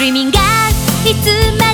Dreaming がいつまで